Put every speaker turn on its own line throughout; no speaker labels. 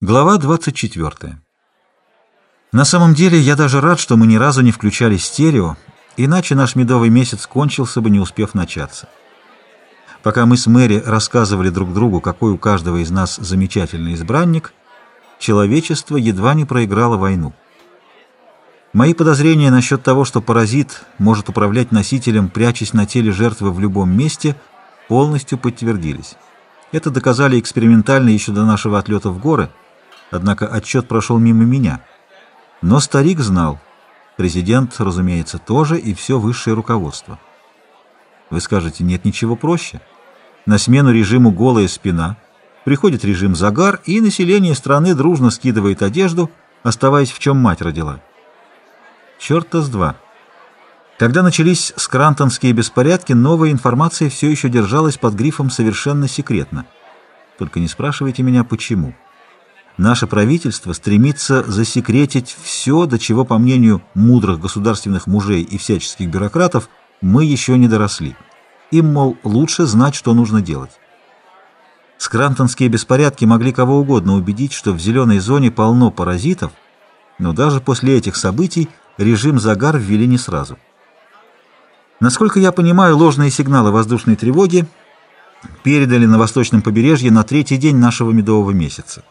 Глава 24. На самом деле я даже рад, что мы ни разу не включали стерео, иначе наш медовый месяц кончился бы, не успев начаться. Пока мы с Мэри рассказывали друг другу, какой у каждого из нас замечательный избранник, человечество едва не проиграло войну. Мои подозрения насчет того, что паразит может управлять носителем, прячась на теле жертвы в любом месте, полностью подтвердились. Это доказали экспериментально еще до нашего отлета в горы – Однако отчет прошел мимо меня. Но старик знал. Президент, разумеется, тоже и все высшее руководство. Вы скажете, нет ничего проще. На смену режиму «голая спина» приходит режим «загар», и население страны дружно скидывает одежду, оставаясь в чем мать родила. Черта с два. Когда начались скрантонские беспорядки, новая информация все еще держалась под грифом «совершенно секретно». Только не спрашивайте меня, почему. Наше правительство стремится засекретить все, до чего, по мнению мудрых государственных мужей и всяческих бюрократов, мы еще не доросли. Им, мол, лучше знать, что нужно делать. Скрантонские беспорядки могли кого угодно убедить, что в зеленой зоне полно паразитов, но даже после этих событий режим «Загар» ввели не сразу. Насколько я понимаю, ложные сигналы воздушной тревоги передали на восточном побережье на третий день нашего медового месяца.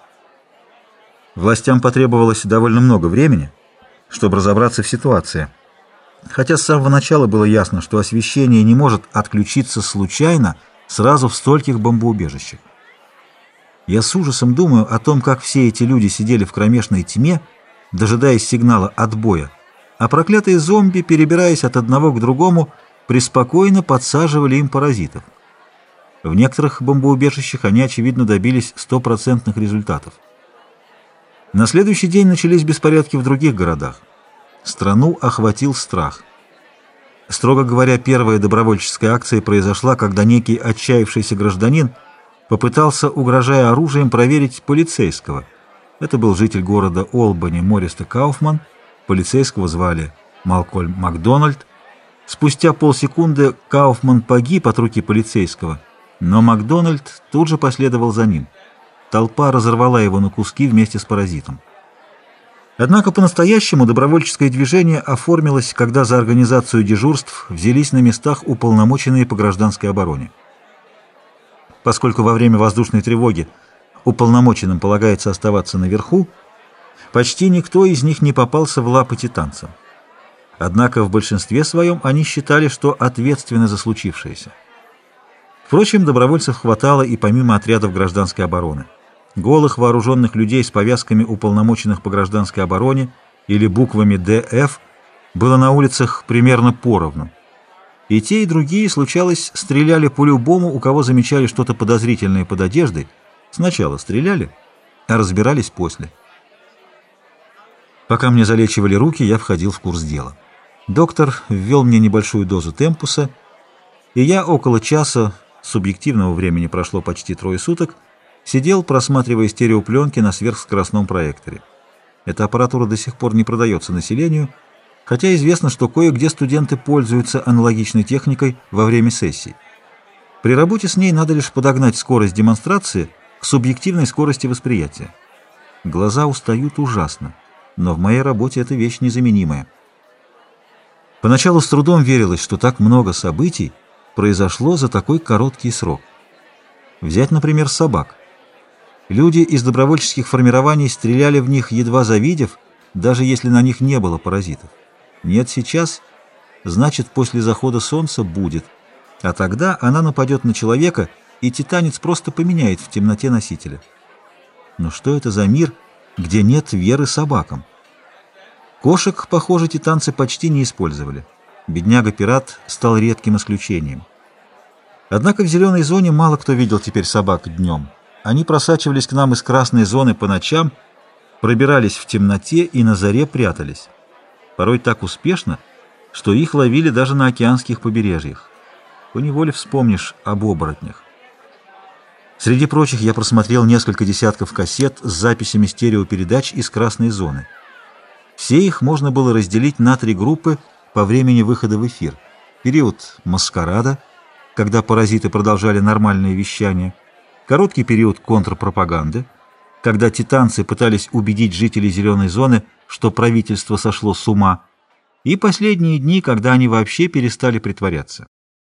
Властям потребовалось довольно много времени, чтобы разобраться в ситуации. Хотя с самого начала было ясно, что освещение не может отключиться случайно сразу в стольких бомбоубежищах. Я с ужасом думаю о том, как все эти люди сидели в кромешной тьме, дожидаясь сигнала отбоя, а проклятые зомби, перебираясь от одного к другому, преспокойно подсаживали им паразитов. В некоторых бомбоубежищах они, очевидно, добились стопроцентных результатов. На следующий день начались беспорядки в других городах. Страну охватил страх. Строго говоря, первая добровольческая акция произошла, когда некий отчаявшийся гражданин попытался, угрожая оружием, проверить полицейского. Это был житель города Олбани Мориста Кауфман. Полицейского звали Малкольм Макдональд. Спустя полсекунды Кауфман погиб от руки полицейского, но Макдональд тут же последовал за ним. Толпа разорвала его на куски вместе с паразитом. Однако по-настоящему добровольческое движение оформилось, когда за организацию дежурств взялись на местах уполномоченные по гражданской обороне. Поскольку во время воздушной тревоги уполномоченным полагается оставаться наверху, почти никто из них не попался в лапы титанцам. Однако в большинстве своем они считали, что ответственны за случившееся. Впрочем, добровольцев хватало и помимо отрядов гражданской обороны. Голых вооруженных людей с повязками уполномоченных по гражданской обороне или буквами ДФ было на улицах примерно поровну. И те, и другие, случалось, стреляли по любому, у кого замечали что-то подозрительное под одеждой. Сначала стреляли, а разбирались после. Пока мне залечивали руки, я входил в курс дела. Доктор ввел мне небольшую дозу темпуса, и я около часа, субъективного времени прошло почти трое суток, сидел, просматривая стереопленки на сверхскоростном проекторе. Эта аппаратура до сих пор не продается населению, хотя известно, что кое-где студенты пользуются аналогичной техникой во время сессий. При работе с ней надо лишь подогнать скорость демонстрации к субъективной скорости восприятия. Глаза устают ужасно, но в моей работе эта вещь незаменимая. Поначалу с трудом верилось, что так много событий произошло за такой короткий срок. Взять, например, собак. Люди из добровольческих формирований стреляли в них, едва завидев, даже если на них не было паразитов. Нет сейчас, значит, после захода солнца будет. А тогда она нападет на человека, и титанец просто поменяет в темноте носителя. Но что это за мир, где нет веры собакам? Кошек, похоже, титанцы почти не использовали. Бедняга-пират стал редким исключением. Однако в зеленой зоне мало кто видел теперь собак днем. Они просачивались к нам из красной зоны по ночам, пробирались в темноте и на заре прятались. Порой так успешно, что их ловили даже на океанских побережьях. Поневоле вспомнишь об оборотнях. Среди прочих я просмотрел несколько десятков кассет с записями стереопередач из красной зоны. Все их можно было разделить на три группы по времени выхода в эфир. Период маскарада, когда паразиты продолжали нормальное вещание – короткий период контрпропаганды, когда титанцы пытались убедить жителей зеленой зоны, что правительство сошло с ума, и последние дни, когда они вообще перестали притворяться.